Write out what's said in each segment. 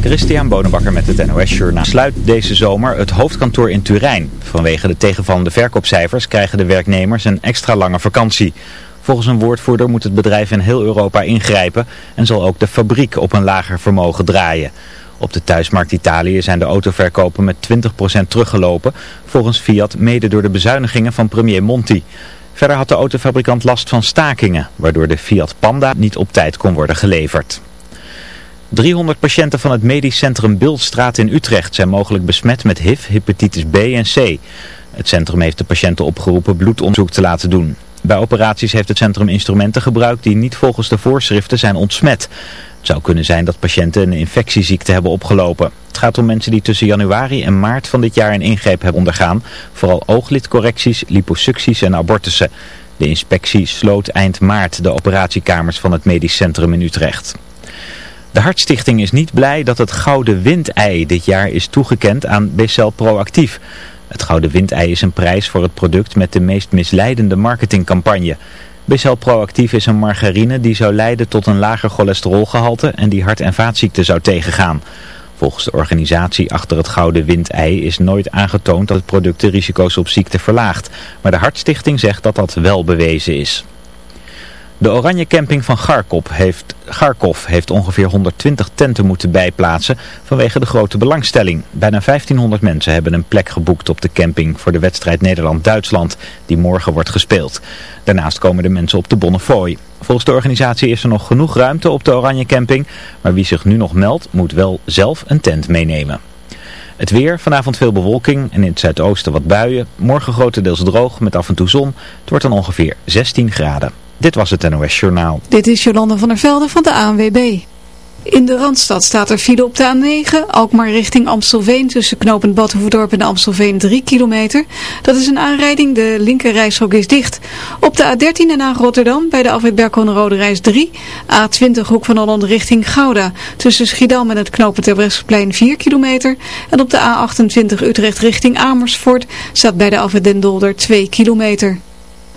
Christian Bonenbakker met het NOS Journaal sluit deze zomer het hoofdkantoor in Turijn. Vanwege de tegenvallende verkoopcijfers krijgen de werknemers een extra lange vakantie. Volgens een woordvoerder moet het bedrijf in heel Europa ingrijpen en zal ook de fabriek op een lager vermogen draaien. Op de thuismarkt Italië zijn de autoverkopen met 20% teruggelopen, volgens Fiat mede door de bezuinigingen van premier Monti. Verder had de autofabrikant last van stakingen, waardoor de Fiat Panda niet op tijd kon worden geleverd. 300 patiënten van het medisch centrum Bildstraat in Utrecht zijn mogelijk besmet met HIV, hepatitis B en C. Het centrum heeft de patiënten opgeroepen bloedonderzoek te laten doen. Bij operaties heeft het centrum instrumenten gebruikt die niet volgens de voorschriften zijn ontsmet. Het zou kunnen zijn dat patiënten een infectieziekte hebben opgelopen. Het gaat om mensen die tussen januari en maart van dit jaar een ingreep hebben ondergaan. Vooral ooglidcorrecties, liposucties en abortussen. De inspectie sloot eind maart de operatiekamers van het medisch centrum in Utrecht. De Hartstichting is niet blij dat het Gouden Windei dit jaar is toegekend aan Becel Proactief. Het Gouden Windei is een prijs voor het product met de meest misleidende marketingcampagne. Becel Proactief is een margarine die zou leiden tot een lager cholesterolgehalte en die hart- en vaatziekten zou tegengaan. Volgens de organisatie achter het Gouden Windei is nooit aangetoond dat het product de risico's op ziekte verlaagt. Maar de Hartstichting zegt dat dat wel bewezen is. De Oranje Camping van Garkov heeft, Garkov heeft ongeveer 120 tenten moeten bijplaatsen vanwege de grote belangstelling. Bijna 1500 mensen hebben een plek geboekt op de camping voor de wedstrijd Nederland-Duitsland die morgen wordt gespeeld. Daarnaast komen de mensen op de Bonnefoy. Volgens de organisatie is er nog genoeg ruimte op de Oranje Camping, maar wie zich nu nog meldt moet wel zelf een tent meenemen. Het weer, vanavond veel bewolking en in het zuidoosten wat buien. Morgen grotendeels droog met af en toe zon. Het wordt dan ongeveer 16 graden. Dit was het NOS Journaal. Dit is Jolanda van der Velde van de ANWB. In de Randstad staat er file op de A9, Alkmaar richting Amstelveen tussen knooppunt Badhoevedorp en Amstelveen 3 kilometer. Dat is een aanrijding, de linkerrijstrook is dicht. Op de A13 en naar Rotterdam bij de afrit Berkon-Rode reis 3, A20 Hoek van Holland richting Gouda tussen Schiedam en het knooppunt Terbrechtseplein 4 kilometer. En op de A28 Utrecht richting Amersfoort staat bij de afrit Den Dolder 2 kilometer.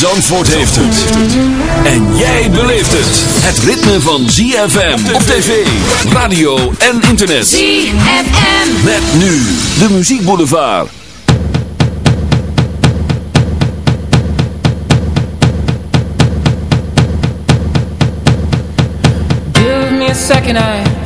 Zandvoort heeft het. En jij beleeft het. Het ritme van ZFM op tv, radio en internet. ZFM. Met nu de muziekboulevard. Give me a second, I,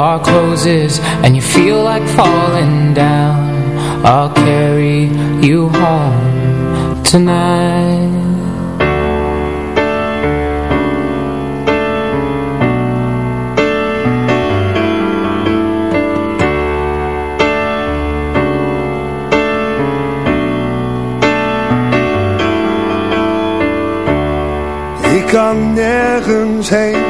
bar closes and you feel like falling down. I'll carry you home tonight. Kan nergens heen,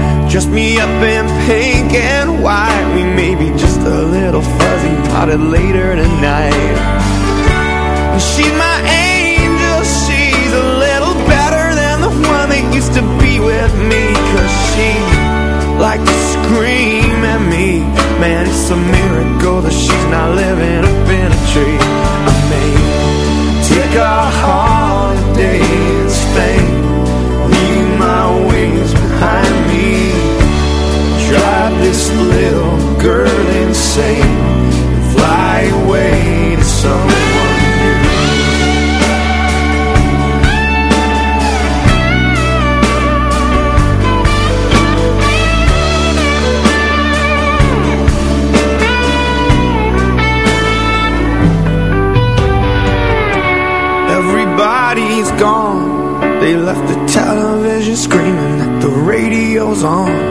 Dress me up in pink and white. We may be just a little fuzzy Potted later tonight. And She's my angel She's a little better than the one that used to be with me. Cause she liked to scream at me. Man, it's a miracle that she's not living up in a tree. I may take a holiday girl insane and fly away to someone. Everybody's gone. They left the television screaming that the radio's on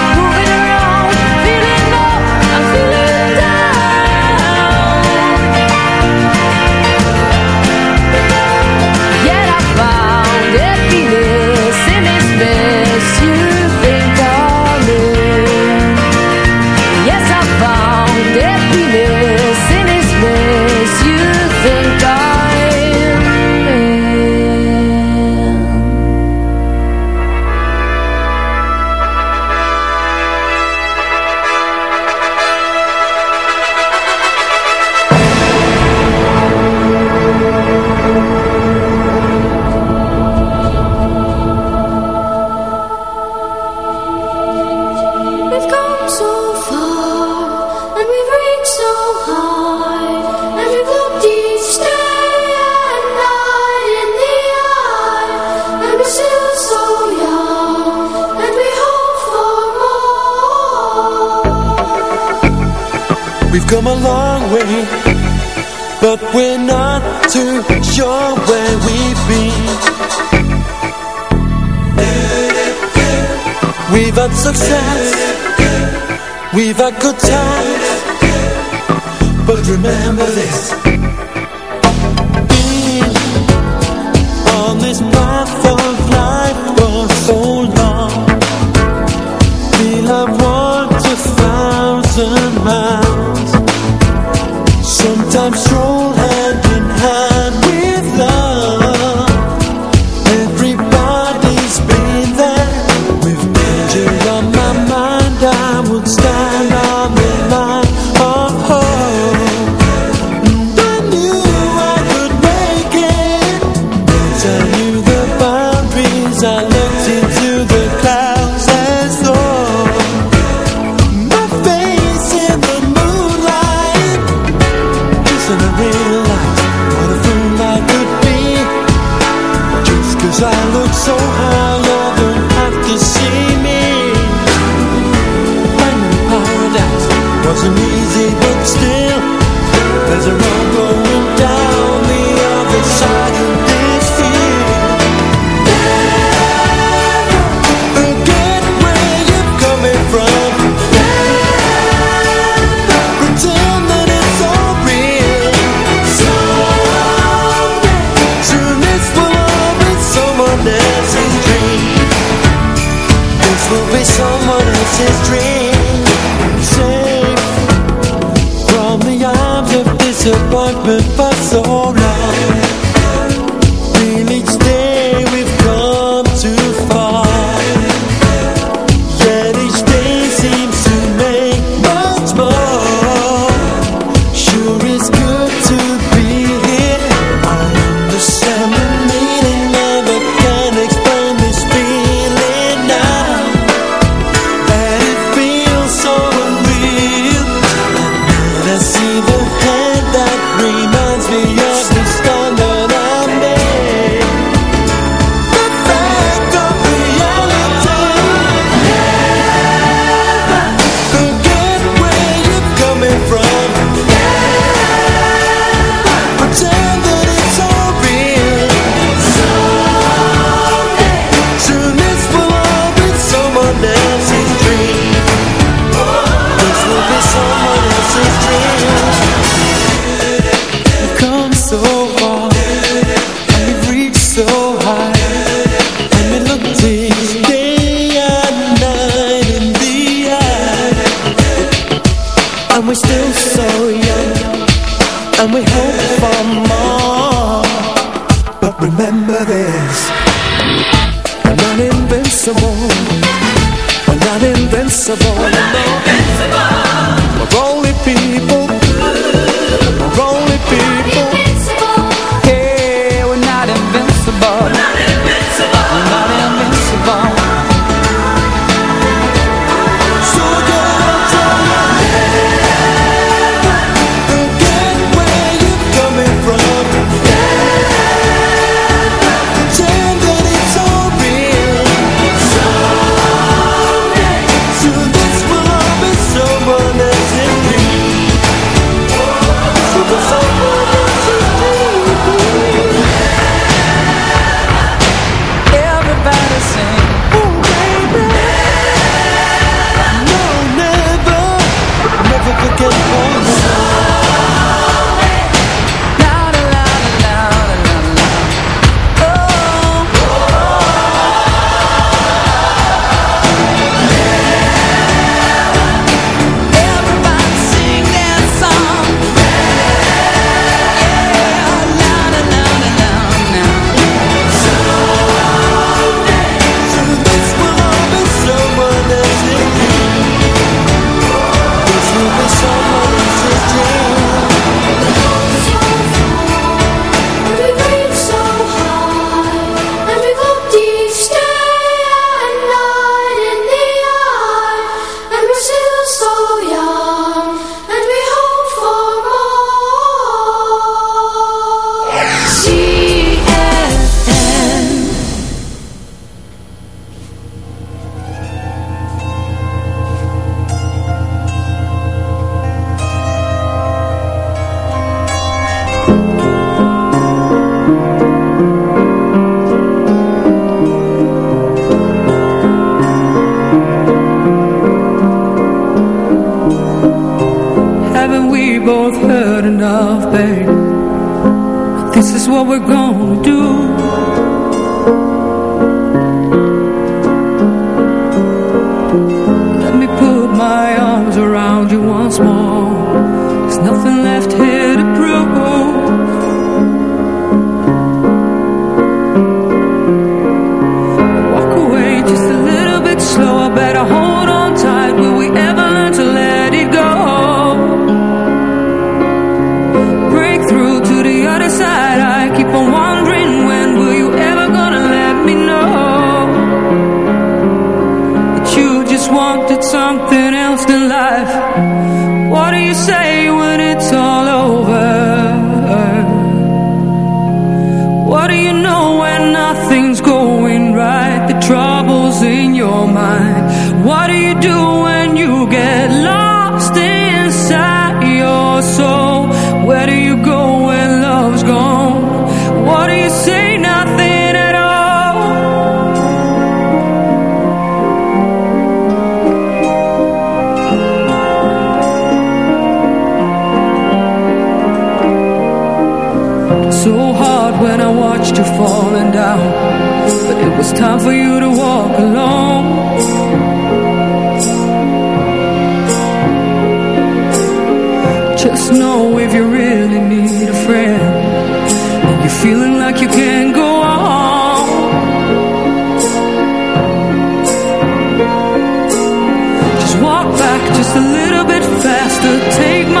There's a road. disappointment. so hard when I watched you falling down. But it was time for you to walk alone. Just know if you really need a friend And you're feeling like you can't go on. Just walk back just a little bit faster. Take my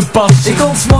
Me niet,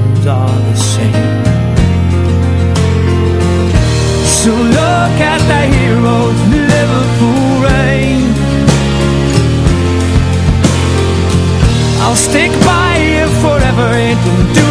Liverpool rain. I'll stick by you forever and do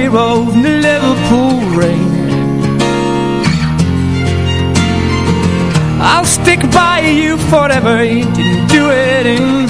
hero in the Liverpool rain I'll stick by you forever You didn't do it in